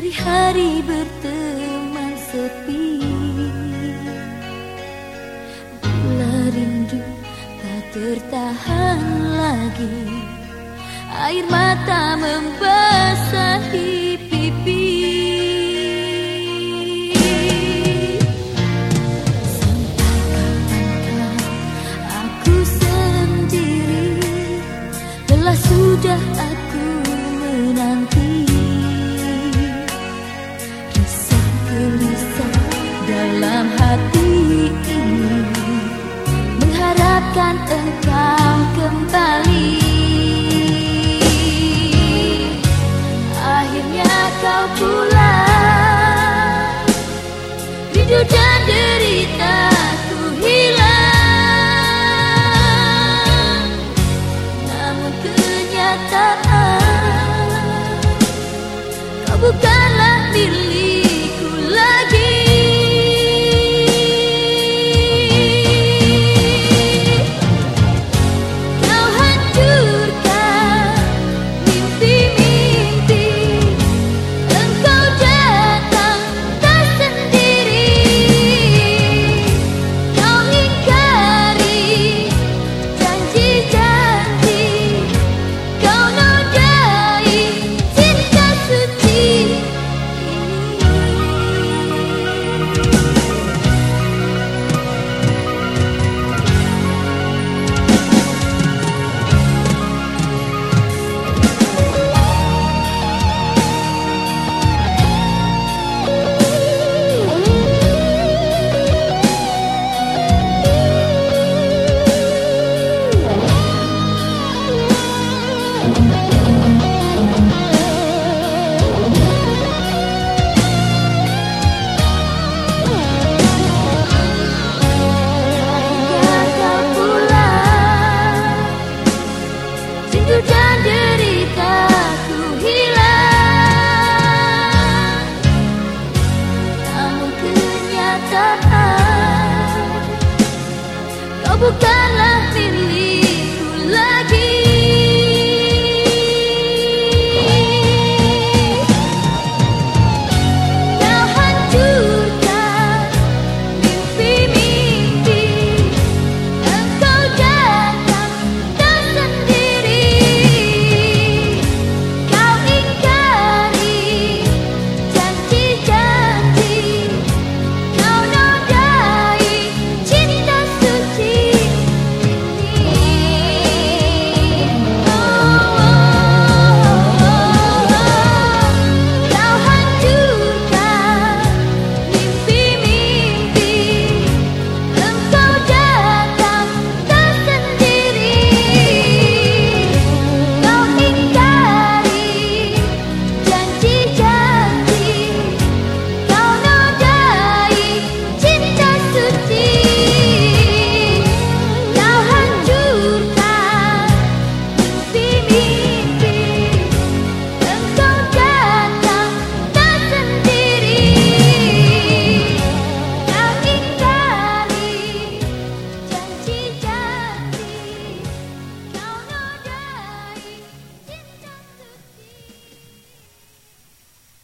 Hari-hari berteman sepi. Bila rindu tak tertahan lagi Air mata membasahi pipi. Sampai aku sendiri Lelah sudah hati ini mengharapkan engkau kembali. Akhirnya kau pulang rindu dan derita ku namun kenyataan kau bukanlah bukanlah diri